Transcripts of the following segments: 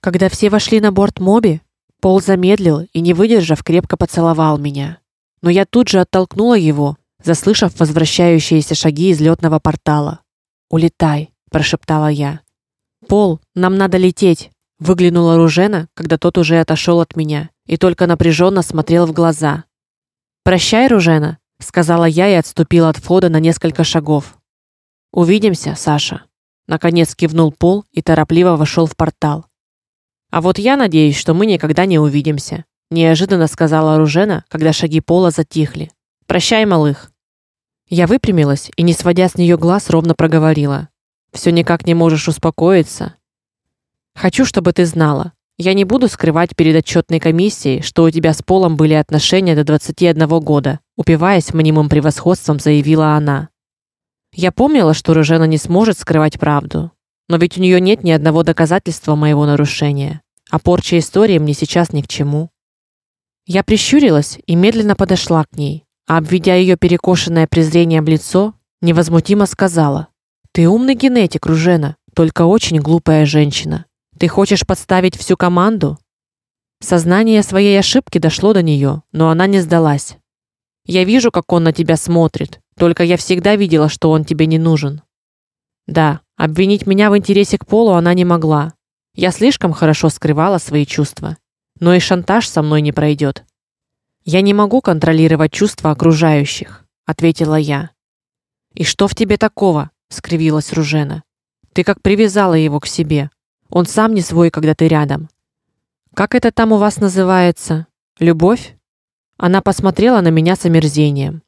Когда все вошли на борт Моби, Пол замедлил и, не выдержав, крепко поцеловал меня. Но я тут же оттолкнула его, заслышав возвращающиеся шаги из лётного портала. "Улетай", прошептала я. "Пол, нам надо лететь", выглянула Ружена, когда тот уже отошел от меня и только напряженно смотрел в глаза. "Прощай, Ружена", сказала я и отступила от входа на несколько шагов. "Увидимся, Саша". Наконец кивнул Пол и торопливо вошел в портал. А вот я надеюсь, что мы никогда не увидимся, неожиданно сказала Ружена, когда шаги Пола затихли. Прощай, малых. Я выпрямилась и, не сводя с нее глаз, ровно проговорила: Все никак не можешь успокоиться. Хочу, чтобы ты знала, я не буду скрывать перед отчетной комиссией, что у тебя с Полом были отношения до 21 года, упиваясь мнимым превосходством, заявила она. Я помнила, что Ружена не сможет скрывать правду, но ведь у нее нет ни одного доказательства моего нарушения, а порча истории мне сейчас ни к чему. Я прищурилась и медленно подошла к ней, а обведя ее перекошенное презрением лицо, невозмутимо сказала: "Ты умный генетик, Ружена, только очень глупая женщина. Ты хочешь подставить всю команду?" Сознание своей ошибки дошло до нее, но она не сдалась. Я вижу, как он на тебя смотрит, только я всегда видела, что он тебе не нужен. Да, обвинить меня в интересе к Полу она не могла. Я слишком хорошо скрывала свои чувства. Но и шантаж со мной не пройдет. Я не могу контролировать чувства окружающих, ответила я. И что в тебе такого? скривилась Ружена. Ты как привязала его к себе. Он сам не свой, когда ты рядом. Как это там у вас называется? Любовь? Она посмотрела на меня с омерзением.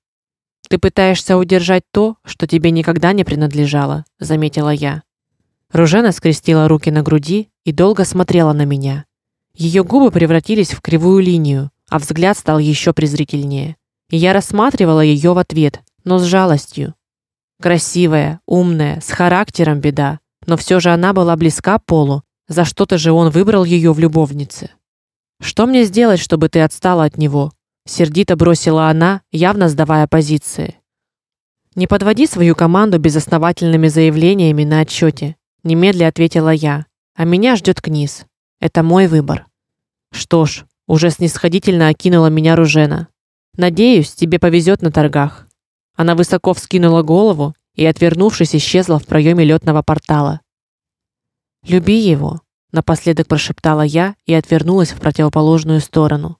Ты пытаешься удержать то, что тебе никогда не принадлежало, заметила я. Ружена скрестила руки на груди и долго смотрела на меня. Ее губы превратились в кривую линию, а взгляд стал еще презрительнее. Я рассматривала ее в ответ, но с жалостью. Красивая, умная, с характером беда, но все же она была близка полу. За что-то же он выбрал ее в любовнице. Что мне сделать, чтобы ты отстала от него? Сердито бросила она, явно сдавая позиции. Не подводи свою команду безосновательными заявлениями на отчете, немедля ответила я. А меня ждет книз. Это мой выбор. Что ж, уже снисходительно окинула меня Ружена. Надеюсь, тебе повезет на торгах. Она высоко вскинула голову и, отвернувшись, исчезла в проеме лётного портала. Люби его, напоследок прошептала я и отвернулась в противоположную сторону.